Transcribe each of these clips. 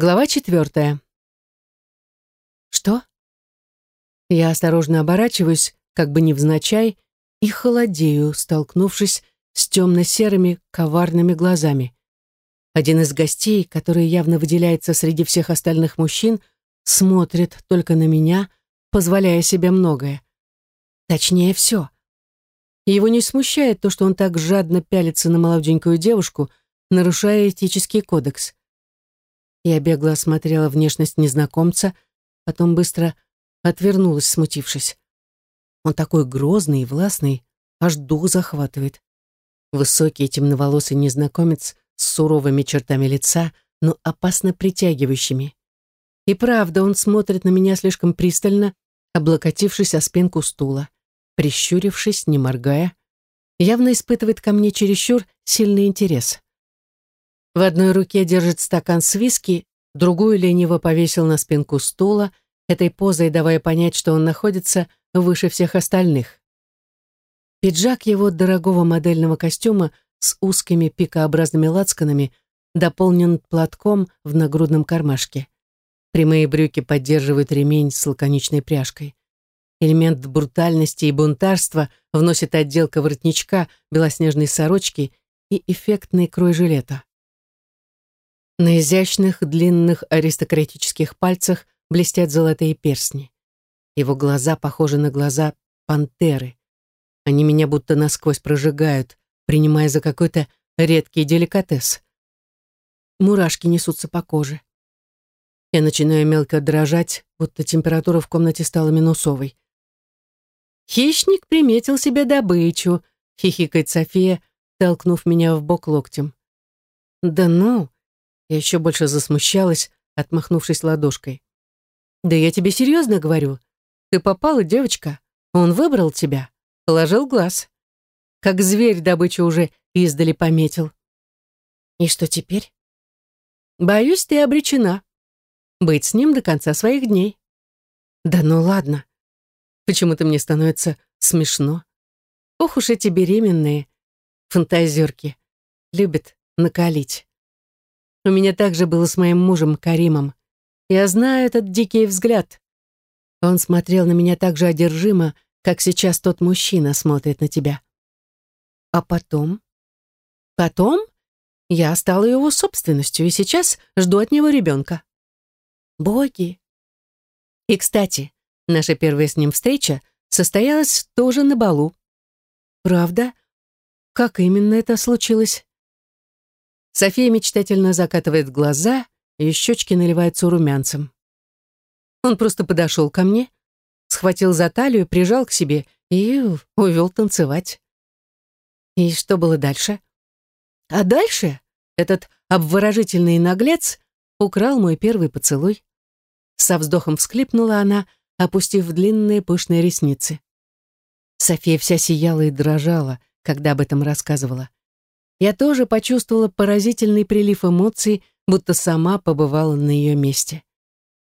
Глава четвертая. Что? Я осторожно оборачиваюсь, как бы невзначай, и холодею, столкнувшись с темно-серыми коварными глазами. Один из гостей, который явно выделяется среди всех остальных мужчин, смотрит только на меня, позволяя себе многое. Точнее, все. Его не смущает то, что он так жадно пялится на молоденькую девушку, нарушая этический кодекс. Я бегло осмотрела внешность незнакомца, потом быстро отвернулась, смутившись. Он такой грозный и властный, аж дух захватывает. Высокий темноволосый незнакомец с суровыми чертами лица, но опасно притягивающими. И правда, он смотрит на меня слишком пристально, облокотившись о спинку стула, прищурившись, не моргая, явно испытывает ко мне чересчур сильный интерес. В одной руке держит стакан с виски, другую лениво повесил на спинку стула, этой позой давая понять, что он находится выше всех остальных. Пиджак его дорогого модельного костюма с узкими пикообразными лацканами дополнен платком в нагрудном кармашке. Прямые брюки поддерживают ремень с лаконичной пряжкой. Элемент брутальности и бунтарства вносит отделка воротничка, белоснежной сорочки и эффектный крой жилета. На изящных, длинных аристократических пальцах блестят золотые перстни. Его глаза похожи на глаза пантеры. Они меня будто насквозь прожигают, принимая за какой-то редкий деликатес. Мурашки несутся по коже. Я начинаю мелко дрожать, будто температура в комнате стала минусовой. «Хищник приметил себе добычу», — хихикает София, толкнув меня в бок локтем. «Да ну!» Я еще больше засмущалась, отмахнувшись ладошкой. «Да я тебе серьезно говорю. Ты попала, девочка. Он выбрал тебя. Положил глаз. Как зверь добычу уже издали пометил. И что теперь? Боюсь, ты обречена. Быть с ним до конца своих дней. Да ну ладно. Почему-то мне становится смешно. Ох уж эти беременные фантазерки. Любят накалить. У меня также было с моим мужем Каримом. Я знаю этот дикий взгляд. Он смотрел на меня так же одержимо, как сейчас тот мужчина смотрит на тебя. А потом? Потом я стала его собственностью и сейчас жду от него ребенка. Боги. И, кстати, наша первая с ним встреча состоялась тоже на балу. Правда? Как именно это случилось? София мечтательно закатывает глаза, и щечки наливаются румянцем. Он просто подошел ко мне, схватил за талию, прижал к себе и увел танцевать. И что было дальше? А дальше этот обворожительный наглец украл мой первый поцелуй. Со вздохом всхлипнула она, опустив длинные пышные ресницы. София вся сияла и дрожала, когда об этом рассказывала. Я тоже почувствовала поразительный прилив эмоций, будто сама побывала на ее месте.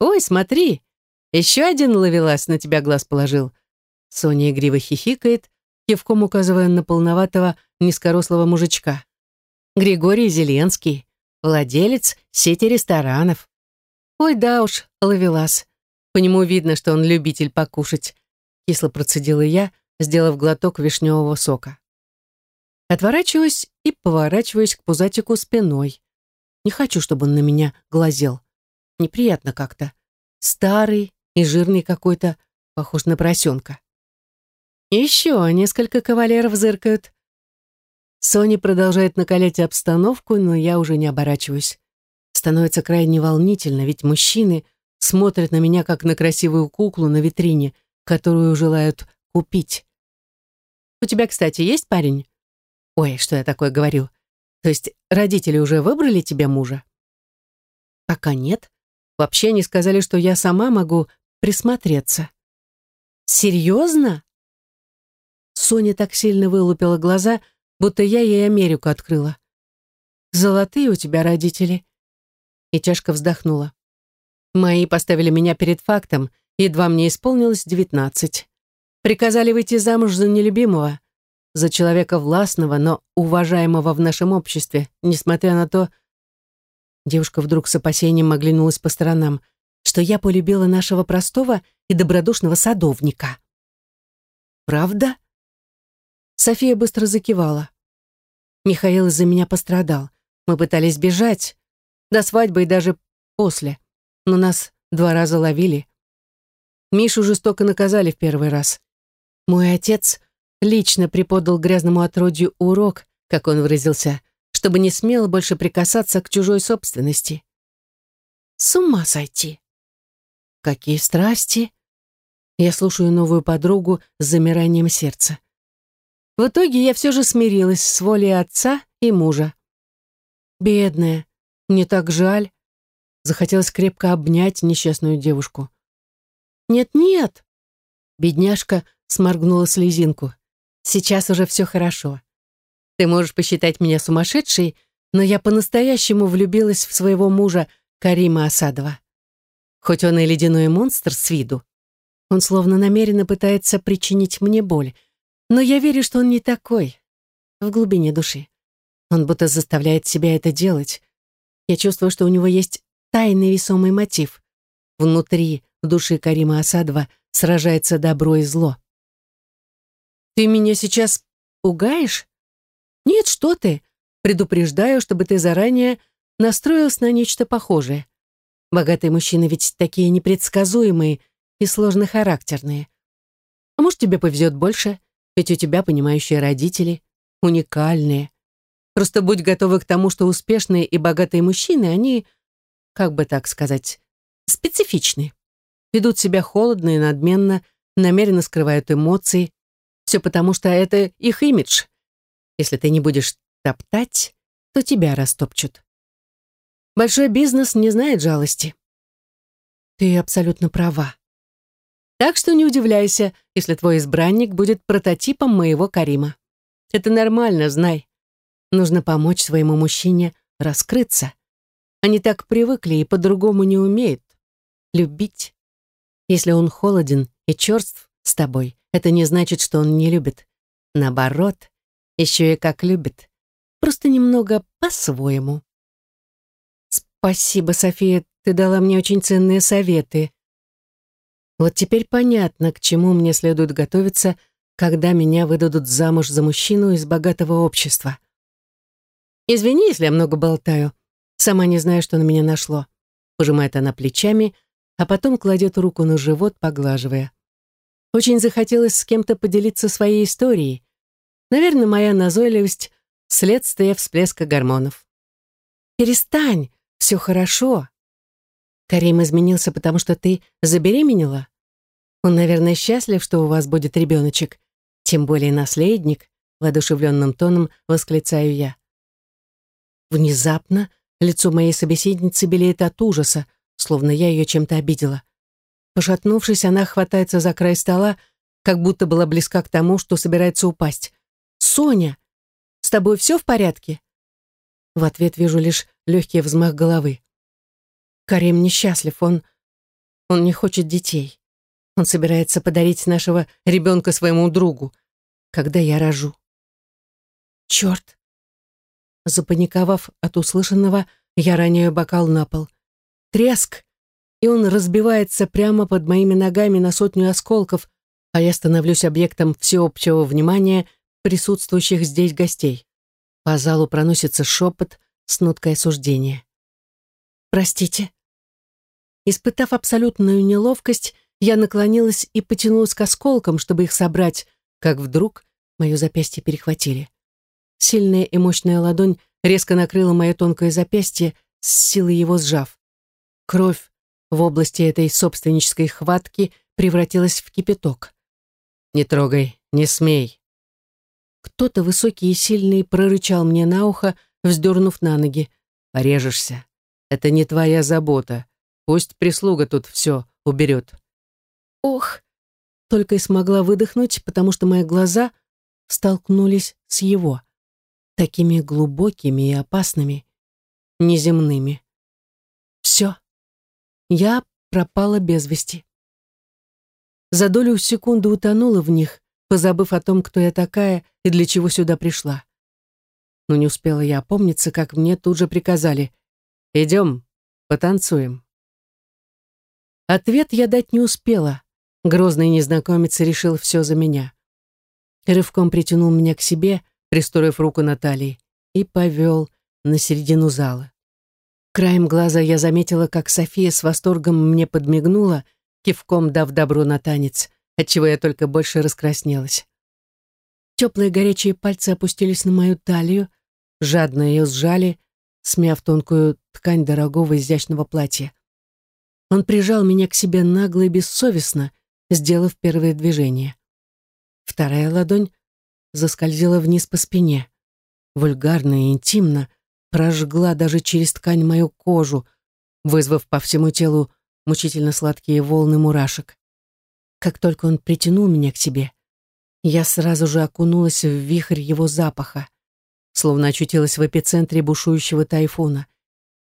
«Ой, смотри, еще один ловелас на тебя глаз положил». Соня игриво хихикает, кивком указывая на полноватого низкорослого мужичка. «Григорий Зеленский, владелец сети ресторанов». «Ой, да уж, ловелас. По нему видно, что он любитель покушать», кисло процедила я, сделав глоток вишневого сока. Отворачиваюсь и поворачиваюсь к пузатику спиной. Не хочу, чтобы он на меня глазел. Неприятно как-то. Старый и жирный какой-то, похож на поросенка. Еще несколько кавалеров зыркают. Соня продолжает накалять обстановку, но я уже не оборачиваюсь. Становится крайне волнительно, ведь мужчины смотрят на меня, как на красивую куклу на витрине, которую желают купить. «У тебя, кстати, есть парень?» «Ой, что я такое говорю? То есть родители уже выбрали тебе мужа? Пока нет. Вообще они сказали, что я сама могу присмотреться. Серьезно? Соня так сильно вылупила глаза, будто я ей Америку открыла. Золотые у тебя родители. И тяжко вздохнула. Мои поставили меня перед фактом, едва мне исполнилось девятнадцать. Приказали выйти замуж за нелюбимого, за человека властного, но уважаемого в нашем обществе, несмотря на то, Девушка вдруг с опасением оглянулась по сторонам, что я полюбила нашего простого и добродушного садовника. «Правда?» София быстро закивала. Михаил из-за меня пострадал. Мы пытались бежать. До свадьбы и даже после. Но нас два раза ловили. Мишу жестоко наказали в первый раз. Мой отец лично преподал грязному отродью урок, как он выразился, чтобы не смел больше прикасаться к чужой собственности. С ума сойти. Какие страсти! Я слушаю новую подругу с замиранием сердца. В итоге я все же смирилась с волей отца и мужа. Бедная, мне так жаль. Захотелось крепко обнять несчастную девушку. «Нет-нет!» Бедняжка сморгнула слезинку. «Сейчас уже все хорошо. Ты можешь посчитать меня сумасшедшей, но я по-настоящему влюбилась в своего мужа Карима Асадова. Хоть он и ледяной монстр с виду, он словно намеренно пытается причинить мне боль, но я верю, что он не такой, в глубине души. Он будто заставляет себя это делать. Я чувствую, что у него есть тайный весомый мотив. Внутри души Карима Асадова сражается добро и зло. «Ты меня сейчас пугаешь?» «Нет, что ты!» Предупреждаю, чтобы ты заранее настроился на нечто похожее. Богатые мужчины ведь такие непредсказуемые и сложнохарактерные. А может, тебе повезет больше, ведь у тебя понимающие родители, уникальные. Просто будь готовы к тому, что успешные и богатые мужчины, они, как бы так сказать, специфичны. Ведут себя холодно и надменно, намеренно скрывают эмоции. Все потому, что это их имидж. Если ты не будешь топтать, то тебя растопчут. Большой бизнес не знает жалости. Ты абсолютно права. Так что не удивляйся, если твой избранник будет прототипом моего Карима. Это нормально, знай. Нужно помочь своему мужчине раскрыться. Они так привыкли и по-другому не умеют. Любить. Если он холоден и черств с тобой, это не значит, что он не любит. Наоборот, еще и как любит. Просто немного по-своему. Спасибо, София, ты дала мне очень ценные советы. Вот теперь понятно, к чему мне следует готовиться, когда меня выдадут замуж за мужчину из богатого общества. Извини, если я много болтаю. Сама не знаю, что на меня нашло. Пожимает она плечами, а потом кладет руку на живот, поглаживая. Очень захотелось с кем-то поделиться своей историей, Наверное, моя назойливость — следствие всплеска гормонов. «Перестань, все хорошо». Карим изменился, потому что ты забеременела. Он, наверное, счастлив, что у вас будет ребеночек, тем более наследник, воодушевленным тоном восклицаю я. Внезапно лицо моей собеседницы белеет от ужаса, словно я ее чем-то обидела. Пошатнувшись, она хватается за край стола, как будто была близка к тому, что собирается упасть. «Соня, с тобой все в порядке?» В ответ вижу лишь легкий взмах головы. Карим несчастлив, он... он не хочет детей. Он собирается подарить нашего ребенка своему другу, когда я рожу. Черт! Запаниковав от услышанного, я роняю бокал на пол. Треск! И он разбивается прямо под моими ногами на сотню осколков, а я становлюсь объектом всеобщего внимания присутствующих здесь гостей. По залу проносится шепот с ноткой осуждения. «Простите». Испытав абсолютную неловкость, я наклонилась и потянулась к осколкам, чтобы их собрать, как вдруг мое запястье перехватили. Сильная и мощная ладонь резко накрыла мое тонкое запястье, с силой его сжав. Кровь в области этой собственнической хватки превратилась в кипяток. «Не трогай, не смей», кто-то высокий и сильный прорычал мне на ухо, вздернув на ноги. «Порежешься. Это не твоя забота. Пусть прислуга тут все уберет». «Ох!» Только и смогла выдохнуть, потому что мои глаза столкнулись с его. Такими глубокими и опасными, неземными. Все. Я пропала без вести. За долю секунды утонула в них, позабыв о том, кто я такая и для чего сюда пришла. Но не успела я опомниться, как мне тут же приказали Идем, потанцуем. Ответ я дать не успела. Грозный незнакомец решил все за меня. Рывком притянул меня к себе, пристроив руку на талии, и повел на середину зала. Краем глаза я заметила, как София с восторгом мне подмигнула, кивком дав добро на танец, отчего я только больше раскраснелась. Теплые горячие пальцы опустились на мою талию, жадно ее сжали, смяв тонкую ткань дорогого изящного платья. Он прижал меня к себе нагло и бессовестно, сделав первое движение. Вторая ладонь заскользила вниз по спине. Вульгарно и интимно прожгла даже через ткань мою кожу, вызвав по всему телу мучительно сладкие волны мурашек. Как только он притянул меня к себе, я сразу же окунулась в вихрь его запаха, словно очутилась в эпицентре бушующего тайфуна.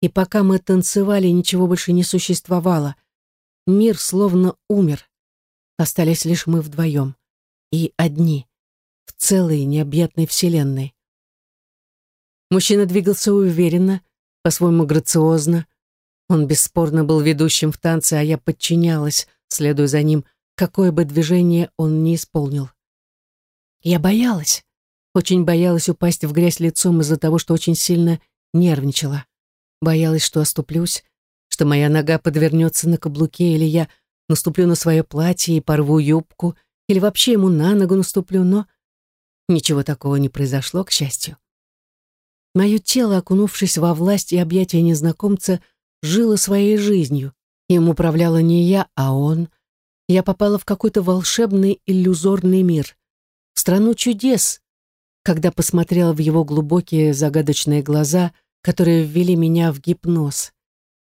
И пока мы танцевали, ничего больше не существовало. Мир словно умер. Остались лишь мы вдвоем. И одни. В целой необъятной вселенной. Мужчина двигался уверенно, по-своему грациозно. Он бесспорно был ведущим в танце, а я подчинялась, следуя за ним, какое бы движение он ни исполнил. Я боялась, очень боялась упасть в грязь лицом из-за того, что очень сильно нервничала. Боялась, что оступлюсь, что моя нога подвернется на каблуке, или я наступлю на свое платье и порву юбку, или вообще ему на ногу наступлю, но ничего такого не произошло, к счастью. Мое тело, окунувшись во власть и объятия незнакомца, жило своей жизнью. Им управляла не я, а он. Я попала в какой-то волшебный иллюзорный мир, в страну чудес, когда посмотрела в его глубокие загадочные глаза, которые ввели меня в гипноз.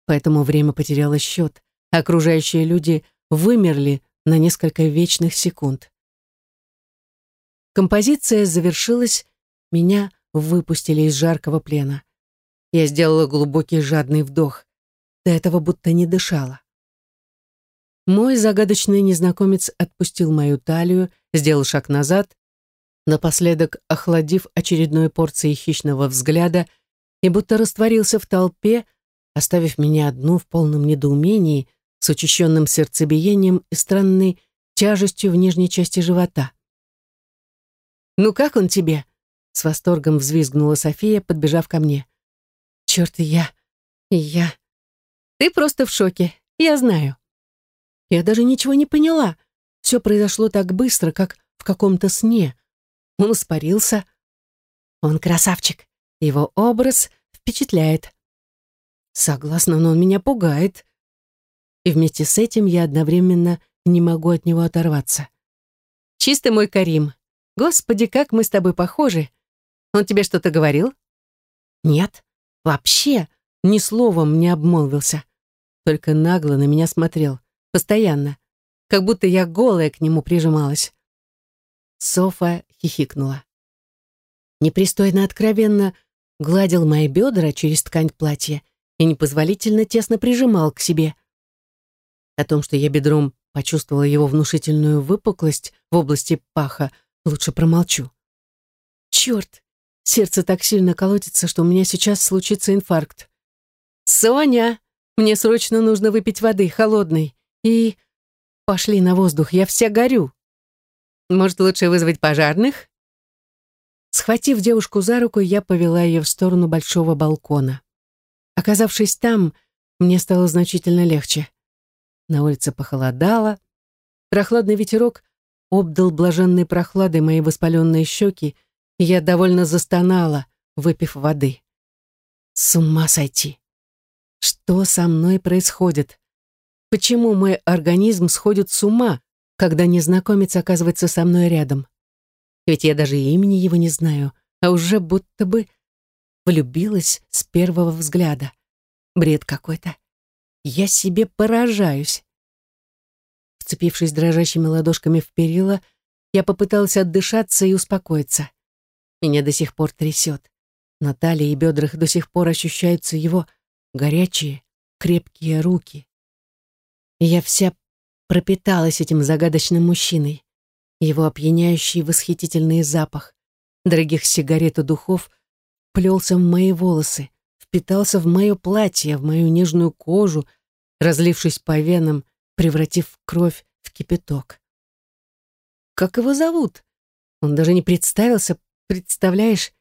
Поэтому время потеряло счет, окружающие люди вымерли на несколько вечных секунд. Композиция завершилась, меня выпустили из жаркого плена. Я сделала глубокий жадный вдох. До этого будто не дышала. Мой загадочный незнакомец отпустил мою талию, сделал шаг назад, напоследок охладив очередной порцией хищного взгляда и будто растворился в толпе, оставив меня одну в полном недоумении, с учащенным сердцебиением и странной тяжестью в нижней части живота. «Ну как он тебе?» С восторгом взвизгнула София, подбежав ко мне. «Черт, и я... и я...» «Ты просто в шоке, я знаю». Я даже ничего не поняла. Все произошло так быстро, как в каком-то сне. Он испарился. Он красавчик. Его образ впечатляет. Согласна, но он меня пугает. И вместе с этим я одновременно не могу от него оторваться. Чистый мой Карим. Господи, как мы с тобой похожи. Он тебе что-то говорил? Нет, вообще ни словом не обмолвился. Только нагло на меня смотрел, постоянно, как будто я голая к нему прижималась. Софа хихикнула. Непристойно откровенно гладил мои бедра через ткань платья и непозволительно тесно прижимал к себе. О том, что я бедром почувствовала его внушительную выпуклость в области паха, лучше промолчу. Черт, Сердце так сильно колотится, что у меня сейчас случится инфаркт. «Соня, мне срочно нужно выпить воды, холодной. И... Пошли на воздух, я вся горю. Может, лучше вызвать пожарных?» Схватив девушку за руку, я повела ее в сторону большого балкона. Оказавшись там, мне стало значительно легче. На улице похолодало. Прохладный ветерок обдал блаженной прохладой мои воспаленные щеки, я довольно застонала, выпив воды. С ума сойти. Что со мной происходит? Почему мой организм сходит с ума, когда незнакомец оказывается со мной рядом? Ведь я даже имени его не знаю, а уже будто бы влюбилась с первого взгляда. Бред какой-то. Я себе поражаюсь. Вцепившись дрожащими ладошками в перила, я попыталась отдышаться и успокоиться. Меня до сих пор трясет. На талии и бедрах до сих пор ощущаются его горячие, крепкие руки. И я вся пропиталась этим загадочным мужчиной. Его опьяняющий восхитительный запах дорогих сигарет и духов плелся в мои волосы, впитался в мое платье, в мою нежную кожу, разлившись по венам, превратив кровь в кипяток. Как его зовут? Он даже не представился, представляешь?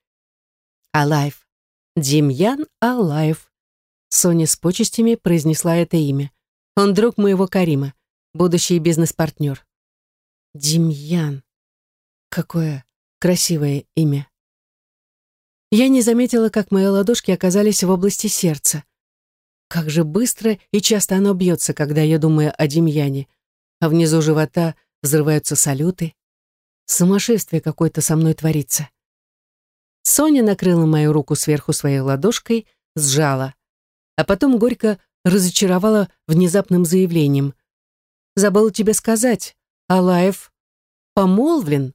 Алайв. Демьян Алайв. Соня с почестями произнесла это имя. Он друг моего Карима, будущий бизнес-партнер. Демьян. Какое красивое имя. Я не заметила, как мои ладошки оказались в области сердца. Как же быстро и часто оно бьется, когда я думаю о Демьяне, а внизу живота взрываются салюты. Сумасшествие какое-то со мной творится. Соня накрыла мою руку сверху своей ладошкой, сжала, а потом горько разочаровала внезапным заявлением. «Забыла тебе сказать, Алаев помолвлен».